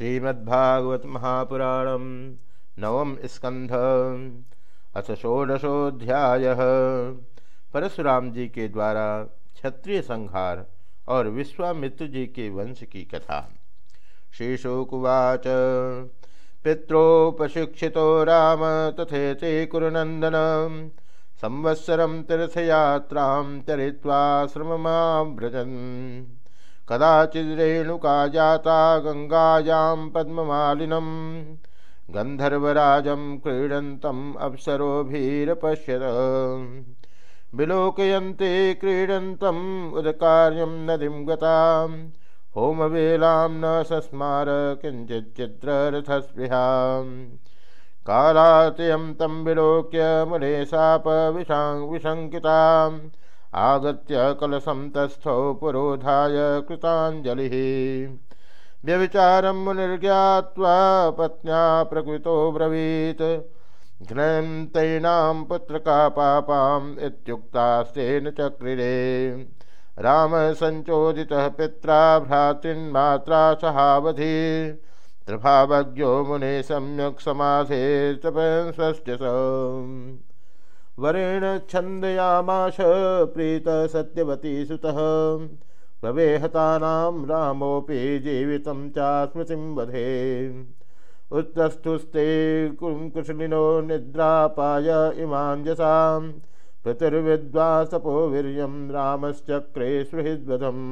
श्रीमद्भागवत महापुराण नवम स्कंध अथ षोडशोध्याय परशुराम जी के द्वारा क्षत्रिय संहार और विश्वामित्र जी के वंश की कथा। श्रीशोकुवाच, पित्रोपशिक्षितो राम तथे ते कुरुनंदन संवत्सरम तीर्थयात्रां चरित्वाश्रममाव्रजन्। कदाचिद्रेणुका जाता गङ्गायां पद्ममालिनं। गन्धर्वराजं क्रीडन्तम् अप्सरोभिरपश्यत। विलोकयन्ते क्रीडन्तम् उदकार्यं नदीं गतां। होमवेलां न सस्मार किञ्चिच्चित्ररथस्पृहाम् कालात्यं तं विलोक्य मुने शापविशां विशङ्किताम्। आगत्य कलशं तस्थौ पुरोधाय कृताञ्जलिः व्यविचारं मुनिर्ज्ञात्वा पत्न्या प्रकृतो ब्रवीत्। घ्नं तैनां पुत्रका पापाम् इत्युक्तास्तेन चक्रिरे। रामसञ्चोदितः पित्रा भ्रातृन्मात्रा सहावधि। त्रिभावज्ञो मुने सम्यक् समाधे तपस्वश्च वरेण छन्दयामाश प्रीत सत्यवती सुतः। प्रवेहतानां रामोऽपि जीवितं च वधे उत्तस्थुस्ते कुङ्कुशलिनो निद्रापाय इमाञ्जसां पृथिर्विद्वासपो वीर्यं रामश्चक्रे सुहृद्वधम्।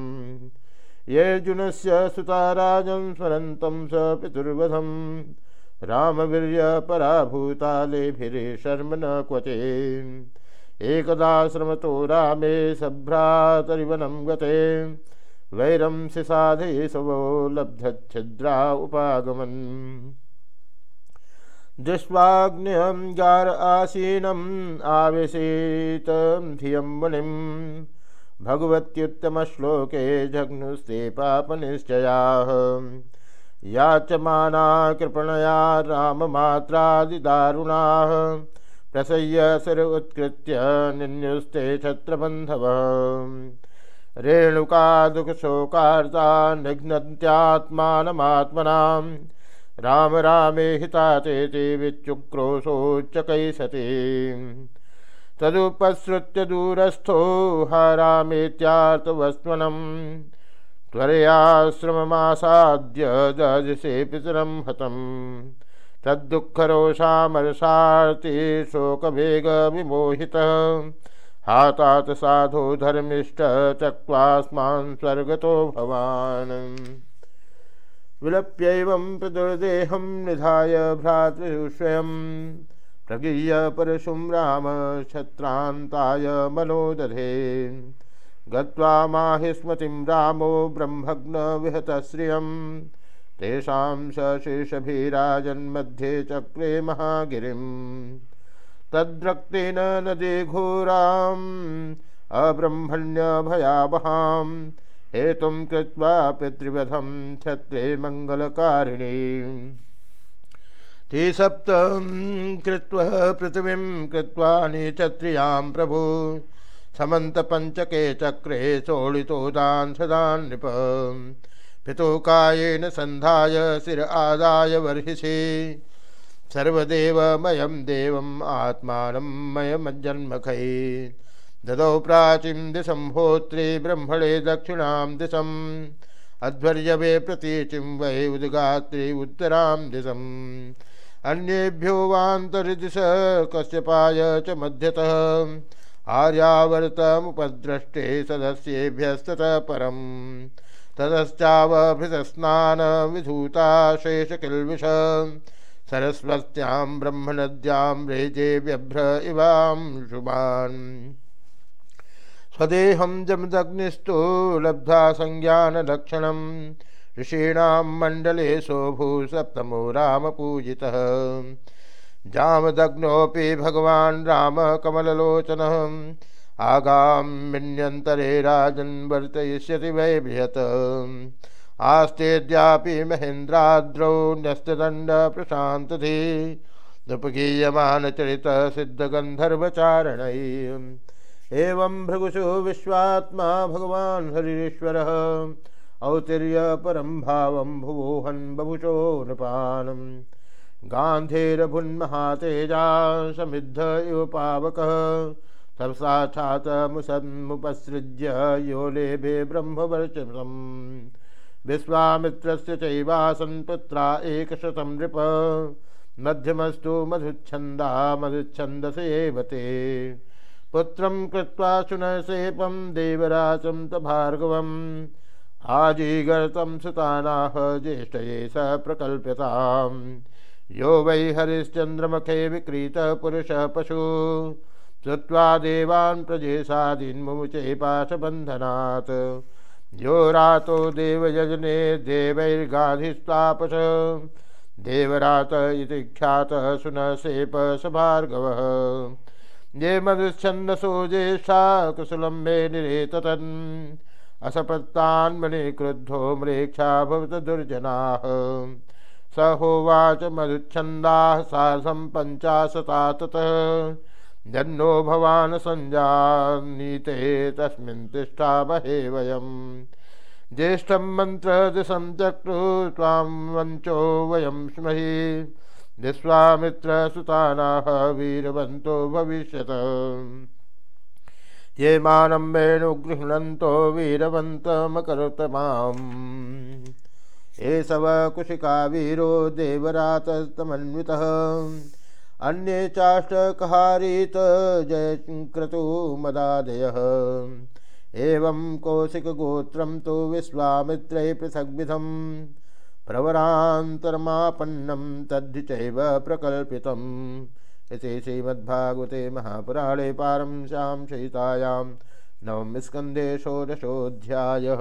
येऽर्जुनस्य सुता राजन् स्मरन्तं स पितुर्वधम् रामवीर्य पराभूतालेभिरे शर्म न क्वचे एकदा श्रमतो रामे सभ्रातरिवनं गते वैरं सिसाधे सवो लब्धच्छिद्रा उपागमन्। दृष्ट्वाग्न्यं गार आसीनम् आवेशेत धियं मुनिं भगवत्युत्तमश्लोके जघ्नुस्ते पापनिश्चयाः। याचमाना कृपणया राममात्रादिदारुणाः प्रसह्य सिर उत्कृत्य निन्युस्ते छत्रबन्धव रेणुका दुःखशोकार्ता निघ्नत्यात्मानमात्मनां राम रामे हिता चेति विच्युक्रोशोच्चकैसति तदुपसृत्य दूरस्थो हा रामेत्यार्थवस्त्वनम्। त्वरयाश्रममासाद्य दजसे पितरं हतं तद्दुःखरोषामरसार्ति शोकवेगविमोहितः हातात साधो धर्मिष्ठ चक्वास्मान् स्वर्गतो भवान्। विलप्यैवं पितुर्देहं निधाय भ्रातृस्वयं प्रगीय परशुं राम क्षत्रान्ताय मनो दधे गत्वा माहिस्मतिं रामो विहतश्रियं तेषां सशेषभिराजन्मध्ये चक्रे महागिरिं। तद्रक्तेन नदी घोराम् अब्रह्मण्यभयावहां हेतुं कृत्वा पितृवधं क्षत्रे मङ्गलकारिणी। ते सप्तं कृत्वा पृथिवीं कृत्वा निक्षत्रियाँ प्रभु। समन्तपञ्चके चक्रे सोळितोदान् सदान् नृप। पितुकायेन सन्धाय शिर आदाय वर्हिषि। सर्वदेवमयं देवम् आत्मानं मयमज्जन्मखै ददौ प्राचीं दिशं होत्रे ब्रह्मणे दक्षिणां दिशम्। अध्वर्यवे प्रतीचिं वै उद्गात्रे उत्तरां दिशम्। अन्येभ्यो वान्तर्दिश कश्यपाय च मध्यतः। आर्यावर्तमुपद्रष्टे सदस्येभ्यस्ततः परम्। ततश्चावभृतस्नानविधूता शेषकिल्विष सरस्वत्यां ब्रह्मनद्यां रेजे व्यभ्र इवां शुभान्। स्वदेहं जमदग्निस्तु लब्धा संज्ञानलक्षणं ऋषीणां मण्डले शोभु सप्तमो रामपूजितः। जामदग्नोऽपि भगवान् कमललोचनः आगामिन्यन्तरे राजन्वर्तयिष्यति वै बृहत् आस्तेद्यापि महेन्द्राद्रौ न्यस्तदण्डप्रशान्तधि नृपगीयमानचरितसिद्धगन्धर्वचारणै एवं भृगुषु विश्वात्मा भगवान् हरीश्वरः औतिर्य परम भाव भुवोहन बभुषो नृपानम। गांधेरभुन्महातेजा समिद्ध इव पावक। तब साक्षात मुसन्मुपसृज्य यो लेभे ब्रह्मवर्चसम्। विश्वामित्रस्य चैवासन् पुत्रा एकशतं नृप। मध्यमस्तु मधुच्छन्दा मधुच्छन्दसे एव ते। पुत्रं कृत्वा शुनसेपं देवराजं त भार्गवम्। आजीगर्तं सुतानाः ज्येष्ठये स प्रकल्प्यताम्। यो वै हरिश्चन्द्रमखे विक्रीतपुरुषः पशु। श्रुत्वा देवान् प्रजेशादीन्मुचे पाशबन्धनात्। यो रातो देवयजने देवैर्गाधिस्तापस देवरात इति ख्यातः सुनसेप स भार्गवः ये मधुच्छन्दसो ज्येष्ठा कुशलं मे निरेततन् असपत्तान्मनि क्रुद्धो म्रेक्षा भवत दुर्जनाः स होवाच मधुच्छन्दाः सार्धं पञ्चाशता ततः जन्नो भवान् सञ्जानीते, तस्मिन् तिष्ठामहे वयम्। ज्येष्ठं मन्त्रदिशं चक्रु त्वां वञ्चो वयं स्महि विश्वामित्रसुतानाः वीरवन्तो भविष्यत। ये मानं वेणुगृह्णन्तो वीरवन्तमकरोत माम्। एषव कुशिका वीरो देवरातस्तमन्वितः अन्ये चाष्टकहारीत जयक्रतु मदादयः एवं कौशिकगोत्रं तु विश्वामित्रै पृथग्विधं। प्रवरान्तरमापन्नं तद्धि चैव श्रीमद्भागवते महापुराणे पारंशां सहितायां नवमस्कन्धे षोडशोऽध्यायः।